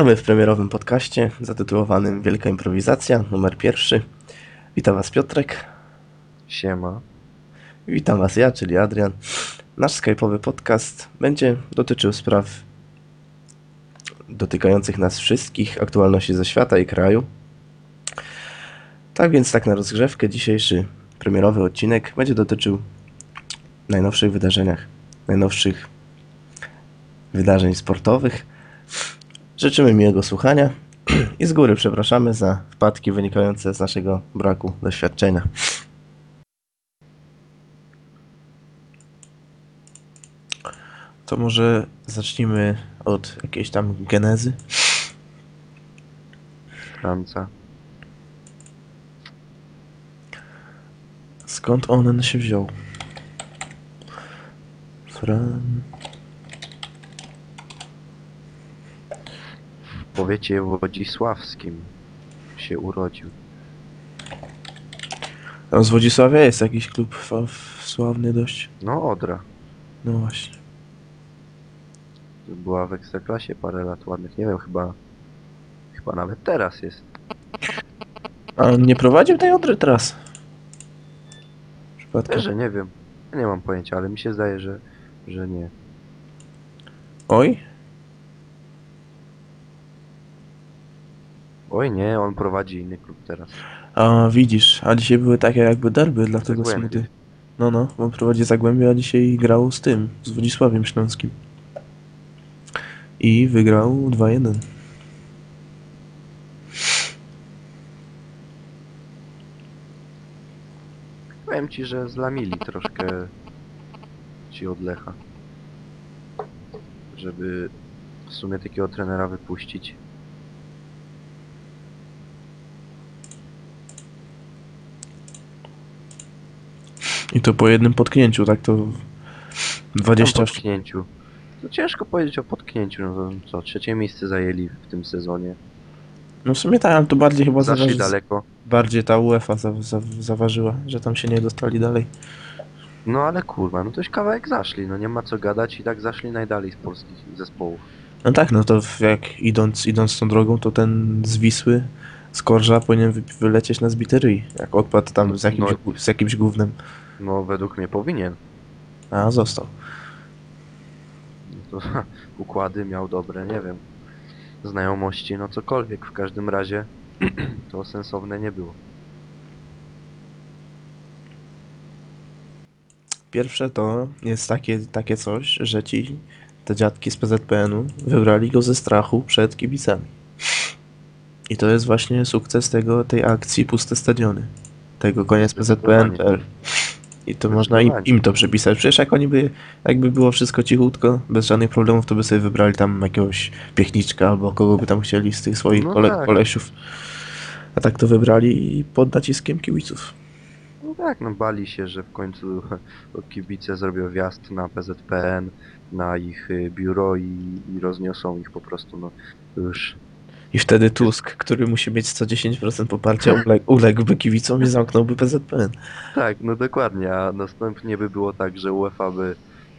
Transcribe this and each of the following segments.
Witamy w premierowym podcaście zatytułowanym Wielka Improwizacja, numer pierwszy. Witam Was Piotrek. Siema. Witam Was ja, czyli Adrian. Nasz skype'owy podcast będzie dotyczył spraw dotykających nas wszystkich, aktualności ze świata i kraju. Tak więc tak na rozgrzewkę dzisiejszy premierowy odcinek będzie dotyczył najnowszych wydarzeniach, najnowszych wydarzeń sportowych. Życzymy miłego słuchania i z góry przepraszamy za wpadki wynikające z naszego braku doświadczenia. To może zacznijmy od jakiejś tam genezy. Franca. Skąd on się wziął? Fran... powiecie wodzisławskim się urodził. A z Wodzisławia jest jakiś klub fa- f- sławny dość. No Odra. No właśnie. Była w Ekstraklasie parę lat ładnych. Nie wiem, chyba... Chyba nawet teraz jest. A nie prowadził tej Odry teraz? Przypadkiem. Że nie wiem. Nie mam pojęcia, ale mi się zdaje, że, że nie. Oj, Oj nie, on prowadzi inny klub teraz. a widzisz, a dzisiaj były takie jakby derby, dlatego Zagłębie. smuty. No, no, bo prowadzi Zagłębie, a dzisiaj grał z tym, z Wodzisławiem Śląskim. I wygrał 2-1. Powiem ci, że zlamili troszkę ci od Lecha. Żeby w sumie takiego trenera wypuścić. I to po jednym potknięciu, tak to 20... Tam potknięciu. To ciężko powiedzieć o potknięciu, no co, trzecie miejsce zajęli w tym sezonie. No w sumie ale to bardziej chyba Zaszli zaważy... daleko. bardziej ta UEFA za, za, zaważyła, że tam się nie dostali dalej. No ale kurwa, no toś kawałek zaszli, no nie ma co gadać i tak zaszli najdalej z polskich zespołów. No tak, no to jak idąc, idąc tą drogą, to ten z Wisły, z Korża powinien wy, wylecieć na zbity ryj, jak odpadł tam z jakimś, No. z jakimś gównem. No według mnie powinien. A, został. No To układy miał dobre, nie wiem. Znajomości, no cokolwiek. W każdym razie to sensowne nie było. Pierwsze to jest takie, takie coś, że ci, te dziadki z PZPN-u wybrali go ze strachu przed kibicami. I to jest właśnie sukces tego, tej akcji Puste Stadiony. Tego koniec PZPN.pl. I to można im, im to przypisać. Przecież jak oni by, jakby było wszystko cichutko, bez żadnych problemów, to by sobie wybrali tam jakiegoś piechniczka albo kogo by tam chcieli z tych swoich No kole, tak. kolesiów. A tak to wybrali i pod naciskiem kibiców. No tak, no bali się, że w końcu kibice zrobią wjazd na PZPN, na ich y, biuro i, i rozniosą ich po prostu, no już. I wtedy Tusk, który musi mieć 110% poparcia, uleg, uległby kibicom i zamknąłby PZPN. Tak, no dokładnie, a następnie by było tak, że UEFA by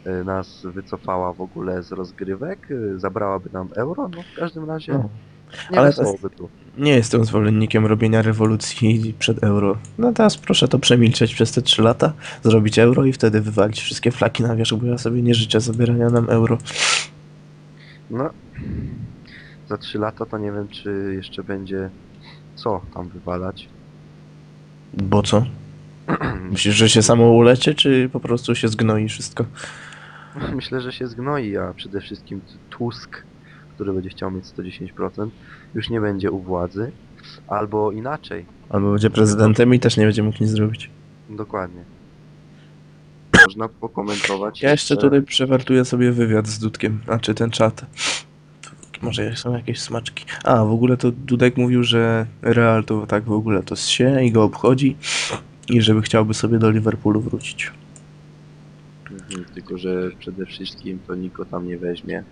y, nas wycofała w ogóle z rozgrywek, y, zabrałaby nam euro, no w każdym razie No. nie ale tu. Nie jestem zwolennikiem robienia rewolucji przed euro. No teraz proszę to przemilczeć przez te 3 lata, zrobić euro i wtedy wywalić wszystkie flaki na wierzch, bo ja sobie nie życzę zabierania nam euro. No, za 3 lata to nie wiem, czy jeszcze będzie co tam wywalać. Bo co? Myślisz, że się samo ulecie, czy po prostu się zgnoi wszystko? Myślę, że się zgnoi, a przede wszystkim Tusk, który będzie chciał mieć 110%, już nie będzie u władzy. Albo inaczej, Albo będzie prezydentem i też nie będzie mógł nic zrobić. dokładnie. Można pokomentować. Ja jeszcze tutaj przewartuję sobie wywiad z Dudkiem, a czy ten czat. Może są jakieś smaczki. A, w ogóle to Dudek mówił, że Real to tak w ogóle to się i go obchodzi i żeby chciałby sobie do Liverpoolu wrócić. Mhm, tylko, że przede wszystkim to Niko tam nie weźmie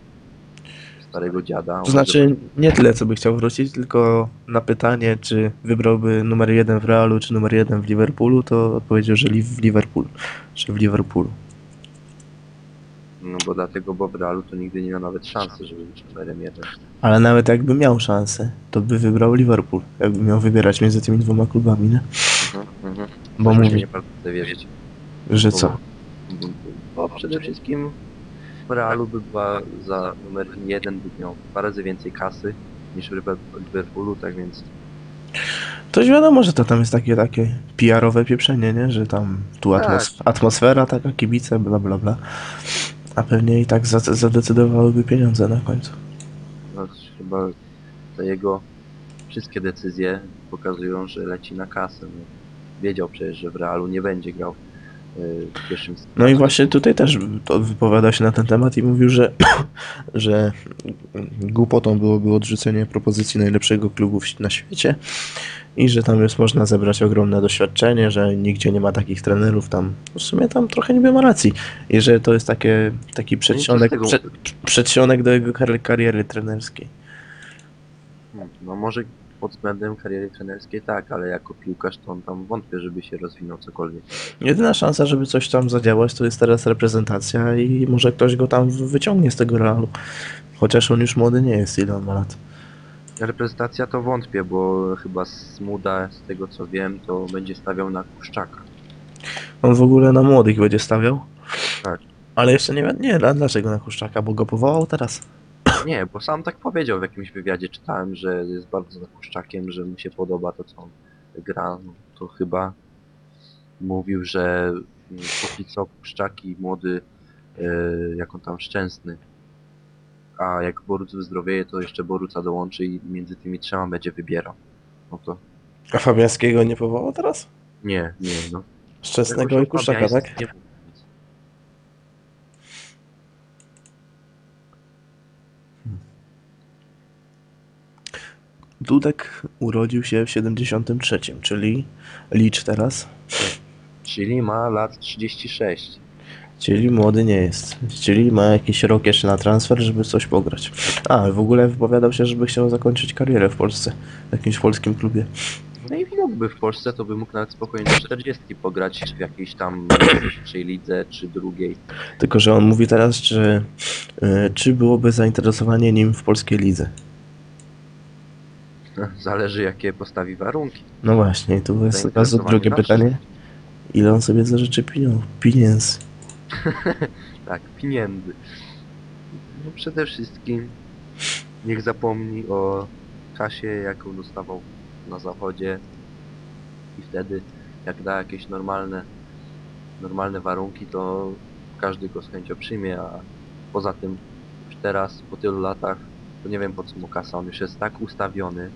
starego dziada. To znaczy nie tyle, co by chciał wrócić, tylko na pytanie, czy wybrałby numer jeden w Realu, czy numer jeden w Liverpoolu, to odpowiedział, że li- w Liverpoolu, że w Liverpoolu. No bo dlatego, bo w Realu to nigdy nie miał nawet szansy, żeby być numerem jeden. Ale nawet jakby miał szansę, to by wybrał Liverpool, jakby miał wybierać między tymi dwoma klubami, nie? Mhm, mhm. Bo mówi, nie bardzo chcę wierzyć. że co? Bo, bo przede wszystkim w Realu by była za numer jeden by miał dwa razy więcej kasy niż w Liverpoolu, tak więc To wiadomo, że to tam jest takie, takie PR-owe pieprzenie, nie? Że tam tu Tak. atmos- atmosfera taka, kibice, bla bla bla. A pewnie i tak za- zadecydowałyby pieniądze na końcu. no, chyba te jego wszystkie decyzje pokazują, że leci na kasę. No. Wiedział przecież, że w Realu nie będzie grał y, w pierwszym No i właśnie tutaj też to wypowiada się na ten temat i mówił, że, że głupotą byłoby odrzucenie propozycji najlepszego klubu w- na świecie i że tam jest można zebrać ogromne doświadczenie, że nigdzie nie ma takich trenerów tam. W sumie tam trochę niby ma racji. I że to jest takie, taki przedsionek, tego- przed, przedsionek do jego kar- kariery trenerskiej. Hmm, No może pod względem kariery trenerskiej tak, ale jako piłkarz to on tam wątpię, żeby się rozwinął cokolwiek. Jedyna szansa, żeby coś tam zadziałać, to jest teraz reprezentacja i może ktoś go tam wyciągnie z tego realu. Chociaż on już młody nie jest, ile on ma lat. Reprezentacja to wątpię, bo chyba Smuda, z tego co wiem, to będzie stawiał na Kuszczaka. On w ogóle na młodych będzie stawiał. Tak. Ale jeszcze nie wiem, nie, dlaczego na Kuszczaka, bo go powołał teraz. Nie, bo sam tak powiedział w jakimś wywiadzie, czytałem, że jest bardzo za Kuszczakiem, że mu się podoba to, co on gra. No, to chyba mówił, że póki co Kuszczak i młody, yy, jak on tam Szczęsny, a jak Boruc wyzdrowieje, to jeszcze Boruca dołączy i między tymi trzema będzie wybierał. No to A Fabiańskiego nie powołał teraz? nie, nie, no. Szczęsnego Jakoś i Kuszczaka, Fabiański tak? nie nic. Dudek urodził się w 73, czyli licz teraz. Czyli ma lat 36. Czyli młody nie jest. Czyli ma jakiś rok jeszcze na transfer, żeby coś pograć. A, w ogóle wypowiadał się, żeby chciał zakończyć karierę w Polsce. W jakimś polskim klubie. No i mógłby w Polsce, to by mógł nawet spokojnie do 40 pograć w jakiejś tam pierwszej lidze czy drugiej. Tylko, że on mówi teraz, że e, czy byłoby zainteresowanie nim w polskiej lidze. Zależy jakie postawi warunki. No właśnie, i tu jest od razu drugie pytanie. Ile on sobie zażyczy? Pieniędzy. Tak, pieniędzy. No przede wszystkim niech zapomni o kasie, jaką dostawał na zachodzie i wtedy jak da jakieś normalne normalne warunki, to każdy go z chęcią przyjmie, a poza tym już teraz po tylu latach to nie wiem po co mu kasa, on już jest tak ustawiony,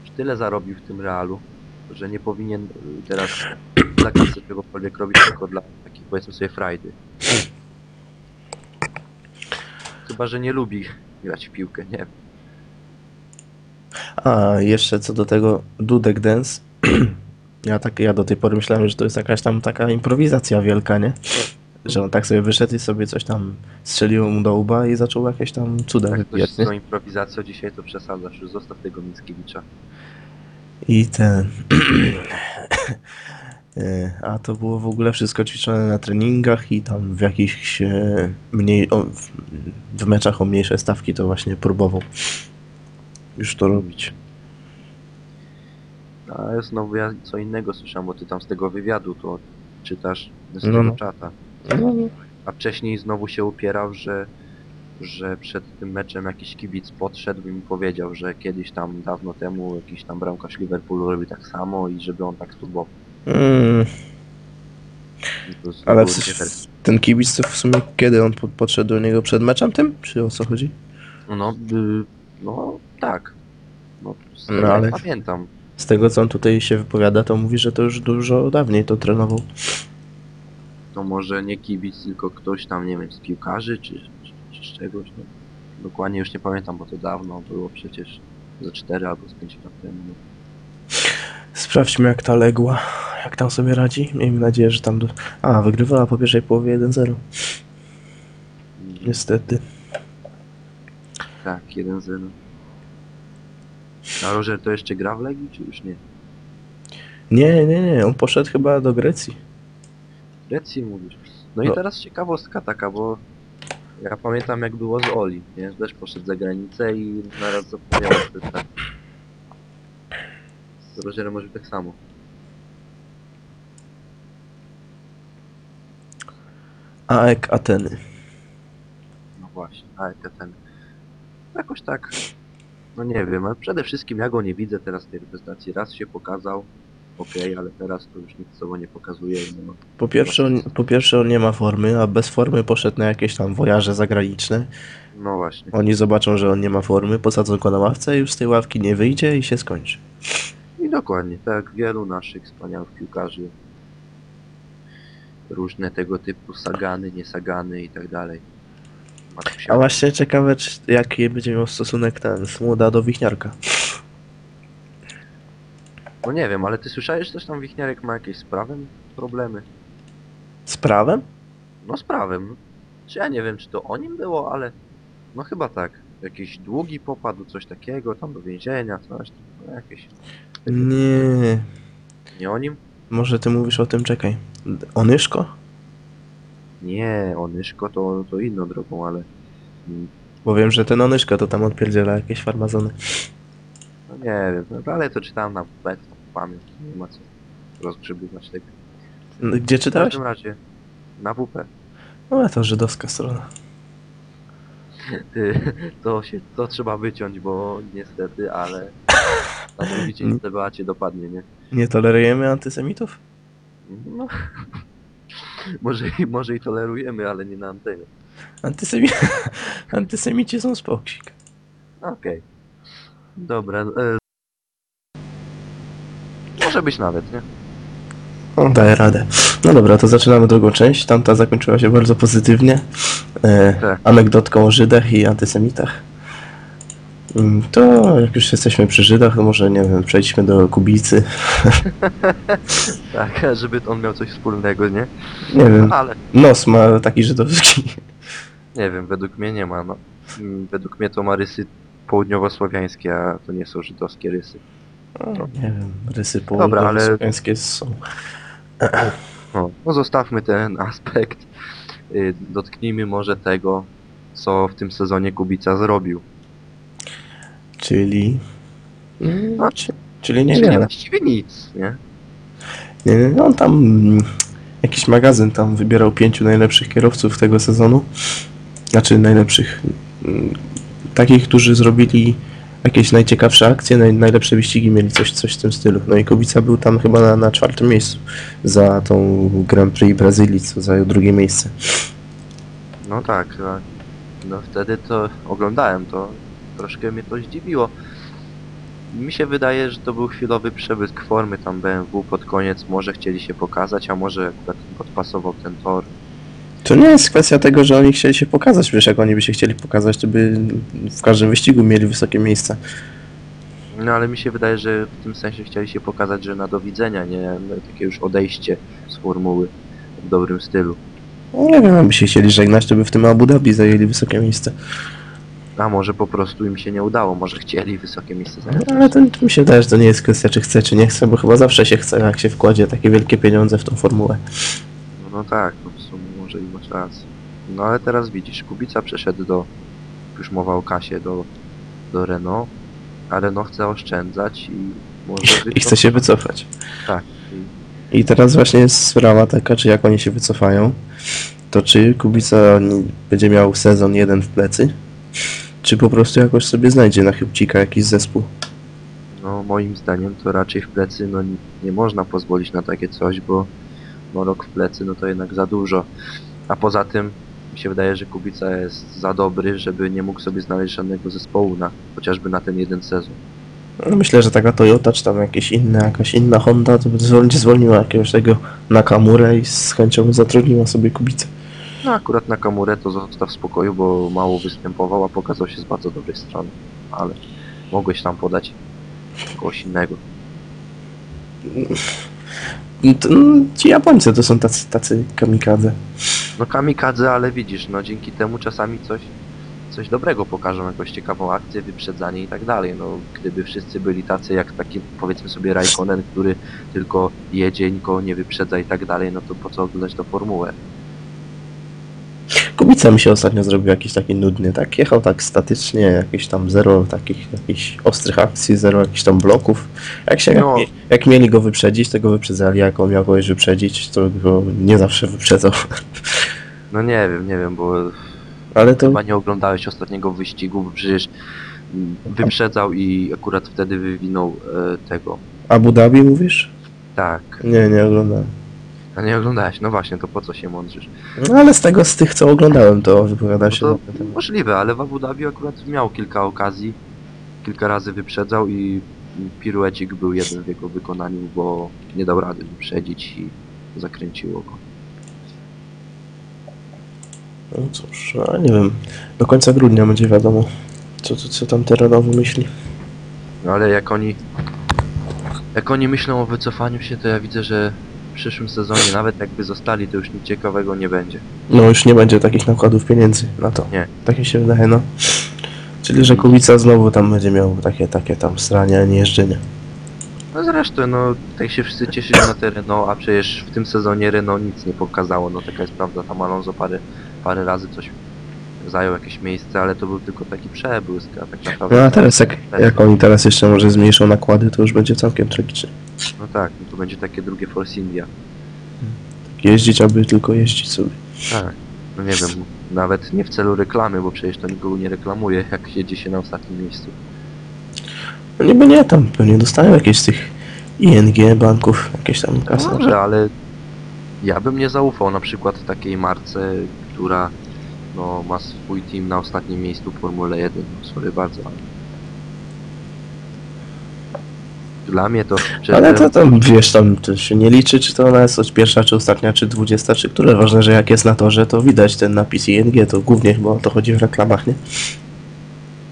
już tyle zarobił w tym realu, że nie powinien y, teraz dla kasy czegokolwiek robić, tylko dla takich powiedzmy sobie frajdy. Chyba, że nie lubi grać w piłkę, nie wiem. A, jeszcze co do tego Dudek Dance. Ja tak, ja do tej pory myślałem, że to jest jakaś tam taka improwizacja wielka, nie? Że on tak sobie wyszedł i sobie coś tam strzeliło mu do łba i zaczął jakieś tam cuda Tak, coś wypijać, z nie? tą improwizacją dzisiaj to przesadzasz, już zostaw tego Mickiewicza. I ten... E, A to było w ogóle wszystko ćwiczone na treningach i tam w jakichś e, mniej... O, w, meczach o mniejsze stawki to właśnie próbował już to robić. A znowu ja co innego słyszałem, bo ty tam z tego wywiadu to czytasz z No, tego no. czata. No, A wcześniej znowu się upierał, że, że przed tym meczem jakiś kibic podszedł i mi powiedział, że kiedyś tam dawno temu jakiś tam bramkarz Liverpoolu robił tak samo i żeby on tak spróbował. Mm, ale w, ten kibic to w sumie kiedy on po- podszedł do niego przed meczem tym? Czy o co chodzi? No, y, no tak. No, No, ale- pamiętam. Z tego co on tutaj się wypowiada, to mówi, że to już dużo dawniej to trenował. To może nie kibic, tylko ktoś tam, nie wiem, z piłkarzy czy, czy, czy z czegoś. No. Dokładnie już nie pamiętam, bo to dawno było przecież ze 4 albo z 5 lat temu. Sprawdźmy jak ta legła, jak tam sobie radzi. Miejmy nadzieję, że tam... Do... A, wygrywała po pierwszej połowie 1-0. Niestety. Tak, 1-0. A Roger to jeszcze gra w Legii, czy już nie? Nie, nie, nie, on poszedł chyba do Grecji. Grecji mówisz. No i No. teraz ciekawostka taka, bo ja pamiętam jak było z Oli, nie? Też poszedł za granicę i naraz zapomniał o tak. Z Rogerem może tak samo. AEK Ateny. No właśnie, a jaka ten... Jakoś tak... No nie wiem, ale przede wszystkim ja go nie widzę teraz w tej reprezentacji. Raz się pokazał, okej, ale teraz to już nic sobą nie pokazuje. No. Po pierwsze, on, po pierwsze on nie ma formy, a bez formy poszedł na jakieś tam wojaże zagraniczne. no właśnie. Oni zobaczą, że on nie ma formy, posadzą go na ławce i już z tej ławki nie wyjdzie i się skończy. I dokładnie, tak jak wielu naszych wspaniałych piłkarzy. Różne tego typu sagany, niesagany i tak dalej. A właśnie ciekawe, czy, jaki będzie miał stosunek ten Smuda do Wichniarka. No nie wiem, ale ty słyszałeś, że tam Wichniarek ma jakieś z prawem problemy? Z prawem? No z prawem. Czy ja nie wiem, czy to o nim było, ale no chyba tak. Jakiś długi popadł, coś takiego, tam do więzienia, coś tam, no jakieś... Nie. Nie o nim? Może ty mówisz o tym, czekaj. Onyszko? Nie, Onyszko to, to inną drogą, ale... Bo wiem, że ten Onyszko to tam odpierdziela jakieś farmazony. No nie wiem, no, ale to czytałem na bet, pamięć, nie ma co rozgrzebywać tego. Gdzie W czytałeś? każdym razie, na WP. No to żydowska strona. To się, to trzeba wyciąć, bo niestety, ale na drugi dzień CBA cię dopadnie, nie? Nie tolerujemy antysemitów? No, może, i- może i tolerujemy, ale nie na antenie. Antysemi... Antysemici są spoksik. Okej. Dobra, e... może być nawet, nie? On daje radę. No dobra, to zaczynamy drugą część. Tamta zakończyła się bardzo pozytywnie. E, Tak. anegdotką o Żydach i antysemitach. Mm, To jak już jesteśmy przy Żydach, to może nie wiem, przejdźmy do Kubicy. Tak, żeby on miał coś wspólnego, nie? Nie wiem, Ale nos ma taki żydowski. nie wiem, według mnie nie ma, no. Mm, Według mnie to ma rysy południowosłowiańskie, a to nie są żydowskie rysy. O, nie wiem, rysy Dobra, ale- południowo-słowiańskie są. No, no zostawmy ten aspekt. Y, Dotknijmy może tego, co w tym sezonie Kubica zrobił. Czyli... No, Czy- Czyli nie Czyli wiem. właściwie nic, nie? Nie, nie, no on tam mm, jakiś magazyn tam wybierał pięciu najlepszych kierowców tego sezonu. Znaczy najlepszych. mm, Takich, którzy zrobili jakieś najciekawsze akcje, naj, najlepsze wyścigi mieli coś, coś w tym stylu. No i Kubica był tam chyba na, na czwartym miejscu za tą Grand Prix Brazylii, co zajął drugie miejsce. No tak, tak. No wtedy to oglądałem to, troszkę mnie to zdziwiło. Mi się wydaje, że to był chwilowy przebysk formy tam BMW pod koniec, może chcieli się pokazać, a może akurat podpasował ten tor. To nie jest kwestia tego, że oni chcieli się pokazać, wiesz, jak oni by się chcieli pokazać, to by w każdym wyścigu mieli wysokie miejsca. No ale mi się wydaje, że w tym sensie chcieli się pokazać, że na do widzenia, nie takie już odejście z formuły w dobrym stylu. No, nie wiem, jakby się chcieli żegnać, to by w tym Abu Dhabi zajęli wysokie miejsce. A może po prostu im się nie udało, może chcieli wysokie miejsce zająć. No, ale to mi się że to nie jest kwestia, czy chce, czy nie chce, bo chyba zawsze się chce, jak się wkładzie takie wielkie pieniądze w tą formułę. No, no tak, no w sumie może i masz rację. No ale teraz widzisz, Kubica przeszedł do, już mowa o kasie, do, do Renault, a Renault chce oszczędzać i może I chce się wycofać. Tak. I teraz właśnie jest sprawa taka, czy jak oni się wycofają, to czy Kubica będzie miał sezon jeden w plecy, czy po prostu jakoś sobie znajdzie na chybcika jakiś zespół. No moim zdaniem to raczej w plecy no nie, nie można pozwolić na takie coś, bo no rok w plecy no to jednak za dużo. A poza tym mi się wydaje, że Kubica jest za dobry, żeby nie mógł sobie znaleźć żadnego zespołu na chociażby na ten jeden sezon. No, Myślę, że taka Toyota, czy tam jakieś inne, jakaś inna Honda, to by zwol- zwolniła jakiegoś tego Nakamurę i z chęcią zatrudniła sobie Kubicę. No akurat na Kamurę to zostaw w spokoju, bo mało występował, a pokazał się z bardzo dobrej strony. Ale mogłeś tam podać kogoś innego. To, no, ci Japońcy to są tacy, tacy kamikadze. No kamikadze, ale widzisz, no dzięki temu czasami coś, coś dobrego pokażą, jakąś ciekawą akcję, wyprzedzanie i tak dalej. No gdyby wszyscy byli tacy jak taki powiedzmy sobie Raikkonen, który tylko jedzie, nikogo nie wyprzedza i tak dalej, no to po co oglądać tą formułę? Kubica mi się ostatnio zrobił jakiś taki nudny, tak? Jechał tak statycznie, jakieś tam zero takich jakichś ostrych akcji, zero jakichś tam bloków. Jak się, No. jak, jak mieli go wyprzedzić, to go wyprzedzali, jak on miał kogoś wyprzedzić, to go nie zawsze wyprzedzał. No nie wiem, nie wiem, bo Ale to chyba nie oglądałeś ostatniego wyścigu, bo przecież wyprzedzał i akurat wtedy wywinął e, tego. Abu Dhabi mówisz? Tak, Nie, nie oglądałem. A nie oglądałeś, no właśnie, to po co się mądrzysz? No ale z tego, z tych co oglądałem, to wypowiada No się to możliwe, ale w Abu Dhabi akurat miał kilka okazji, kilka razy wyprzedzał i piruecik był jeden w jego wykonaniu, bo nie dał rady wyprzedzić i zakręciło go. No cóż, no, nie wiem. Do końca grudnia będzie wiadomo, co, co, co tam terenowo myśli. No ale jak oni jak oni myślą o wycofaniu się, to ja widzę, że przyszłym sezonie nawet jakby zostali, to już nic ciekawego nie będzie. No już nie będzie takich nakładów pieniędzy na to. Nie. Tak mi się wydaje, no. Czyli, że Kubica znowu tam będzie miał takie, takie tam strania, a nie jeżdżenie. No zresztą, no tak się wszyscy cieszyli na te Renault, a przecież w tym sezonie Renault nic nie pokazało, no taka jest prawda, tam Alonso parę, parę razy coś zajął jakieś miejsce, ale to był tylko taki przebłysk, a tak naprawdę... No a teraz jak, jak oni teraz jeszcze może zmniejszą nakłady, to już będzie całkiem tragicznie. No tak, no to będzie takie drugie Force India. Jeździć, aby tylko jeździć sobie. Tak, no nie wiem, nawet nie w celu reklamy, bo przecież to nikogo nie reklamuje, jak jedzie się na ostatnim miejscu. No niby nie, tam pewnie dostają jakieś z tych ING banków, jakieś tam kasy. No Dobrze, ale ja bym nie zaufał na przykład takiej marce, która no, ma swój team na ostatnim miejscu w Formule 1. No, sorry bardzo, ale... Dla mnie to... Ale to tam, wiesz, tam to się nie liczy, czy to ona jest od pierwsza, czy ostatnia, czy dwudziesta, czy które. Ważne, że jak jest na torze, to widać ten napis ING, to głównie chyba o to chodzi w reklamach, nie?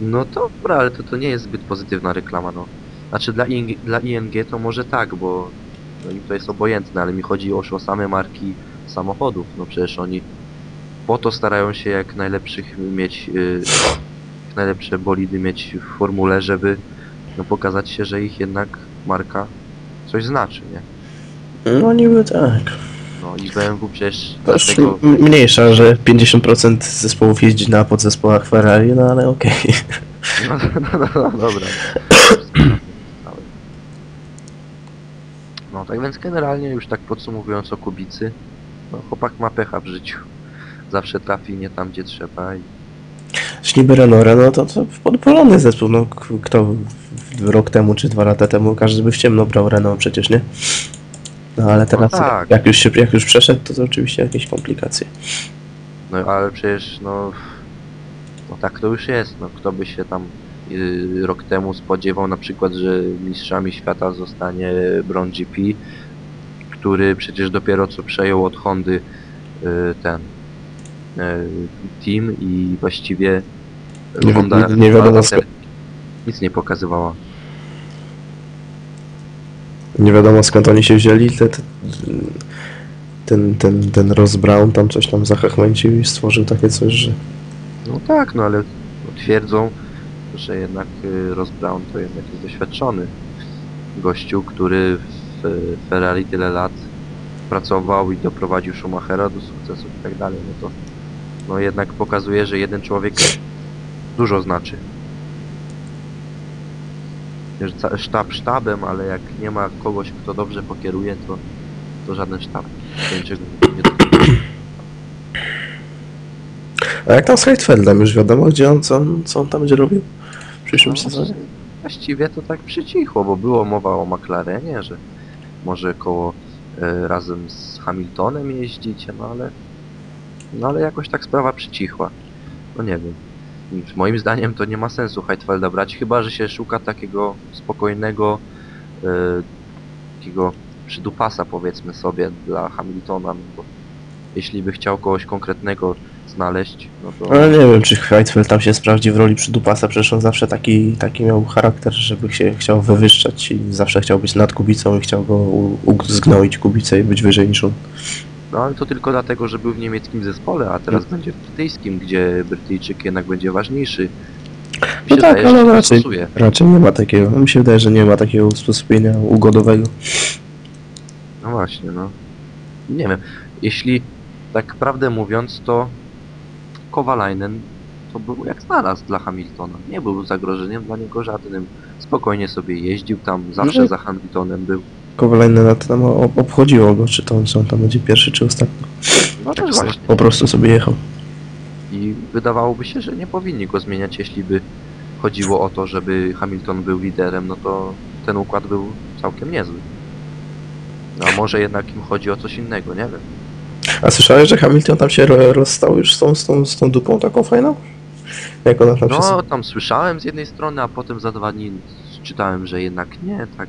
No to dobra, ale to, to nie jest zbyt pozytywna reklama, no. Znaczy dla ING, dla ING to może tak, bo no im to jest obojętne, ale mi chodzi o, o same marki samochodów. No przecież oni po to starają się jak najlepszych mieć, yy, jak najlepsze bolidy mieć w formule, żeby no, pokazać się, że ich jednak marka coś znaczy, nie? No niby tak. No i BMW przecież już dlatego... mniejsza, że 50% zespołów jeździ na podzespołach Ferrari, no ale okej. No, no, no, no dobra. No tak więc generalnie już tak podsumowując o Kubicy, no chłopak ma pecha w życiu. Zawsze trafi nie tam gdzie trzeba i Jeśli niby Renault, Renault to, to podpalony zespół, no kto rok temu czy dwa lata temu każdy by w ciemno brał Renault przecież, nie? No ale teraz tak. jak, już się, jak już przeszedł, to, to oczywiście jakieś komplikacje. no ale przecież no, no tak to już jest, no kto by się tam y, rok temu spodziewał na przykład, że mistrzami świata zostanie Bron GP, który przecież dopiero co przejął od Hondy y, ten team i właściwie Nie Honda nie- nie wiadomo skąd- nic nie pokazywała. Nie wiadomo skąd oni się wzięli, te, te, ten, ten, ten Ross Brown tam coś tam zachachmęcił i stworzył takie coś, że No tak, no ale twierdzą, że jednak y, Ross Brown to jednak jest doświadczony gościu, który w y, Ferrari tyle lat pracował i doprowadził Schumachera do sukcesu i tak dalej, no to no jednak pokazuje, że jeden człowiek dużo znaczy. Sztab sztabem, ale jak nie ma kogoś, kto dobrze pokieruje, to, to żaden sztab niczego nie. A jak tam z Heidfeldem? Już wiadomo, gdzie on, co on, co on tam będzie robił w przyszłym No, sezonie? Właściwie to tak przycichło, bo było mowa o McLarenie, że może koło e, razem z Hamiltonem jeździć, no ale no ale jakoś tak sprawa przycichła. No nie wiem. Moim zdaniem to nie ma sensu Heidfelda brać, chyba że się szuka takiego spokojnego e, takiego przydupasa powiedzmy sobie dla Hamiltona, no bo jeśli by chciał kogoś konkretnego znaleźć, no to Ale nie wiem, czy Heidfeld tam się sprawdzi w roli przydupasa, przecież on zawsze taki, taki miał charakter, żeby się chciał wywyższać i zawsze chciał być nad Kubicą i chciał go zgnoić Kubicę i być wyżej niż on. No ale to tylko dlatego, że był w niemieckim zespole, a teraz będzie w brytyjskim, gdzie Brytyjczyk jednak będzie ważniejszy. Mi No się tak, ale że to raczej, raczej nie ma takiego, mi się wydaje, że nie ma takiego usposobienia ugodowego. No właśnie, no. Nie wiem, jeśli tak prawdę mówiąc, to Kowalainen to był jak znalazł dla Hamiltona. Nie był zagrożeniem dla niego żadnym. Spokojnie sobie jeździł tam, zawsze No. za Hamiltonem był. Kowalajne tam obchodziło go, czy to on, czy on tam będzie pierwszy, czy ostatni. No Tak właśnie. po prostu sobie jechał. I wydawałoby się, że nie powinni go zmieniać, jeśli by chodziło o to, żeby Hamilton był liderem, no to ten układ był całkiem niezły. No a może jednak im chodzi o coś innego, nie wiem. A słyszałeś, że Hamilton tam się ro- rozstał już z tą, z tą, z tą dupą taką fajną? Jak ona tam się... No tam słyszałem z jednej strony, a potem za dwa dni czytałem, że jednak nie, tak.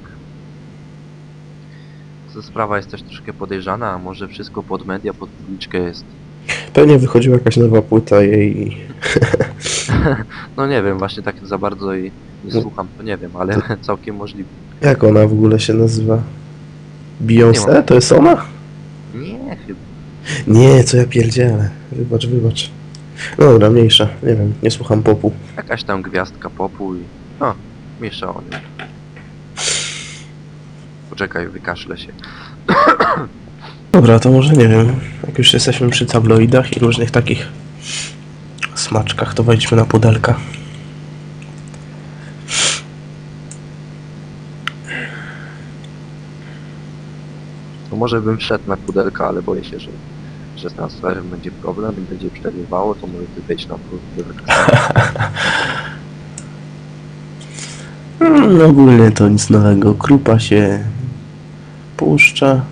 To sprawa jest też troszkę podejrzana, a może wszystko pod media, pod publiczkę jest. Pewnie wychodziła jakaś nowa płyta jej... No nie wiem, właśnie tak za bardzo jej nie No. słucham, to nie wiem, ale całkiem możliwe. Jak ona w ogóle się nazywa? Beyoncé? To jest ona? Nie, chyba. Nie, co ja pierdzielę. Wybacz, wybacz. No dobra, mniejsza. Nie wiem, nie słucham popu. Jakaś tam gwiazdka popu i... O, miesza o nim. Poczekaj, wykaszlę się. Dobra, to może nie wiem. Jak już jesteśmy przy tabloidach i różnych takich smaczkach, to wejdźmy na pudelka. To może bym wszedł na pudelka, ale boję się, że, że z transferem będzie problem i będzie przerywało, to może ty wejść na pudelka. Hmm, ogólnie to nic nowego. Krupa się puszcza.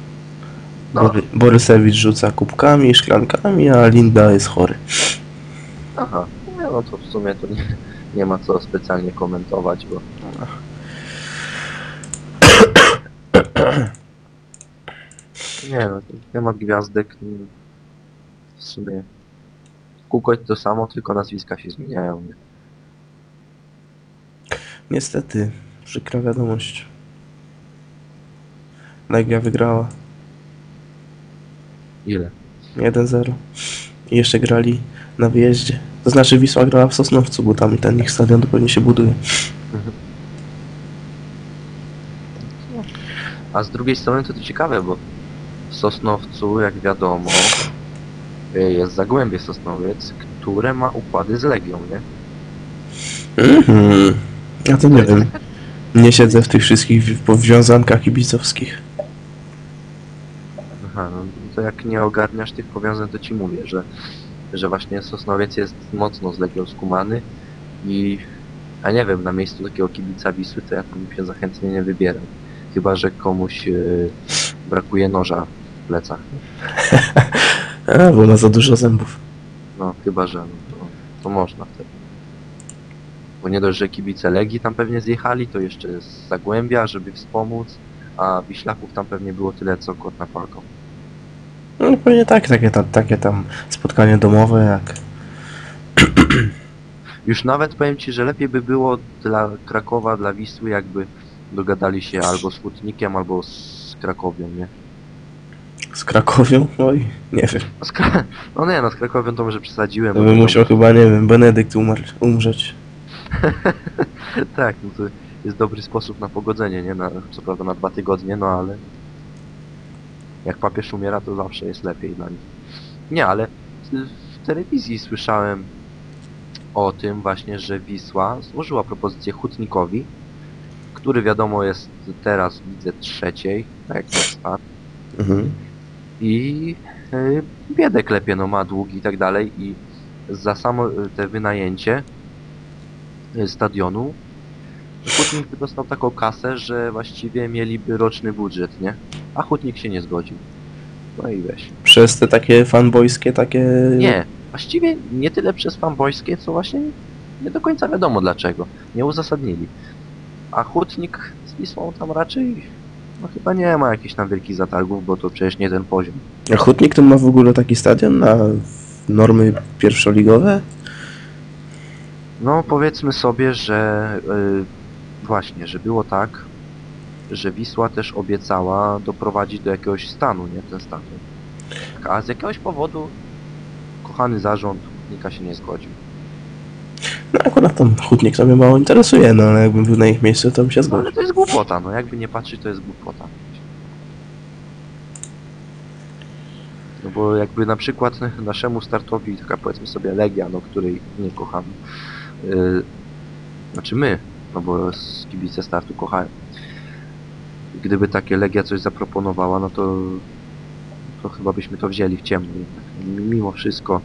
No. Bory, Borysewicz rzuca kubkami, szklankami, a Linda jest chory. Aha, nie, no to w sumie to nie, nie ma co specjalnie komentować, bo... Nie no, temat gwiazdek w sumie kółko to samo, tylko nazwiska się zmieniają. Nie? Niestety, przykra wiadomość. Legia wygrała Ile? 1-0. I jeszcze grali na wyjeździe. To znaczy Wisła grała w Sosnowcu, bo tam ten ich stadion to pewnie się buduje. A z drugiej strony to, to ciekawe, bo w Sosnowcu, jak wiadomo, jest Zagłębie Sosnowiec, które ma układy z Legią, nie? Mhm. Ja to nie wiem. Nie siedzę w tych wszystkich wi- powiązankach kibicowskich. No to jak nie ogarniasz tych powiązań, to ci mówię, że, że właśnie Sosnowiec jest mocno z Legią skumany i a nie wiem, na miejscu takiego kibica Wisły to ja tam się za chętnie nie wybieram. Chyba, że komuś y, brakuje noża w plecach. A, bo ma za dużo zębów. No, chyba, że no, to, to można wtedy. Bo nie dość, że kibice Legii tam pewnie zjechali, to jeszcze z Zagłębia, żeby wspomóc, a Wiślaków tam pewnie było tyle, co kot na palką. No pewnie tak, takie, ta, takie tam spotkanie domowe jak... Już nawet powiem Ci, że lepiej by było dla Krakowa, dla Wisły, jakby dogadali się albo z Hutnikiem, albo z Krakowią, nie? z Krakowią? Oj, nie wiem. A z Kra... No nie, no z Krakowią to może przesadziłem. To bo by to- musiał chyba, nie wiem, Benedykt umarł, umrzeć. tak, no to jest dobry sposób na pogodzenie, nie? Na, co prawda na dwa tygodnie, no ale jak papież umiera, to zawsze jest lepiej dla nich. Nie, ale w telewizji słyszałem o tym właśnie, że Wisła złożyła propozycję Hutnikowi, który wiadomo jest teraz w lidze trzeciej, tak jak Mhm. i y, biedę klepie, no ma długi i tak dalej i za samo y, te wynajęcie y, stadionu Hutnik dostał taką kasę, że właściwie mieliby roczny budżet, nie? A Hutnik się nie zgodził. No i weź. Przez te takie fanboyskie, takie... Nie, właściwie nie tyle przez fanboyskie, co właśnie nie do końca wiadomo dlaczego. Nie uzasadnili. A Hutnik z Wisłą tam raczej No chyba nie ma jakichś tam wielkich zatargów, bo to przecież nie ten poziom. A Hutnik to ma w ogóle taki stadion na normy pierwszoligowe? No powiedzmy sobie, że y, właśnie, że było tak, że Wisła też obiecała doprowadzić do jakiegoś stanu, nie, ten stadion. A z jakiegoś powodu kochany zarząd Hutnika się nie zgodził. No akurat tam Hutnik to mnie mało interesuje, no ale jakbym był na ich miejscu, to bym się No, zgodził. ale to jest głupota, no jakby nie patrzeć, to jest głupota. No bo jakby na przykład naszemu startowi, taka powiedzmy sobie Legia, no której nie kochamy, yy, znaczy my, no bo z kibice startu kochają. Gdyby takie Legia coś zaproponowała, no to, to chyba byśmy to wzięli w ciemno. Mimo wszystko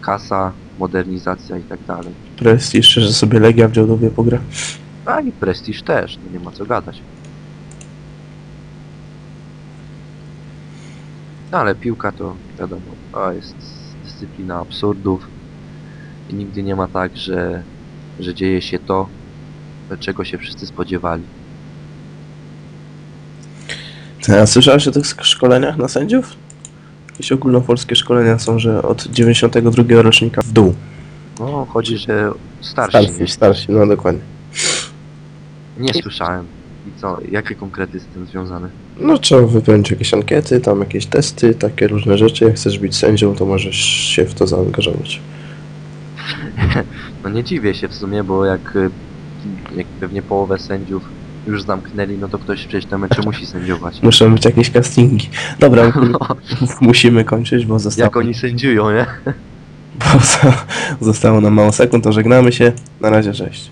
kasa, modernizacja i tak dalej. Prestiż, że sobie Legia w Działdowie pogra. A i prestiż też, no nie ma co gadać. No ale piłka to wiadomo, to jest dyscyplina absurdów i nigdy nie ma tak, że, że dzieje się to, czego się wszyscy spodziewali. A słyszałeś o tych szkoleniach na sędziów? Jakieś ogólnopolskie szkolenia są, że od 92 rocznika w dół. No, chodzi, że starsi, Starsi, starsi, no dokładnie. nie, nie słyszałem. I co, jakie konkrety z tym związane? No trzeba wypełnić jakieś ankiety, tam jakieś testy, takie różne rzeczy. Jak chcesz być sędzią, to możesz się w to zaangażować. No nie dziwię się w sumie, bo jak, y, jak pewnie połowę sędziów już zamknęli, no to ktoś przecież te mecze musi sędziować. Muszą być jakieś castingi. Dobra, No, musimy kończyć, bo zostało, jak oni sędziują, nie? bo zostało nam mało sekund, to żegnamy się. Na razie, cześć.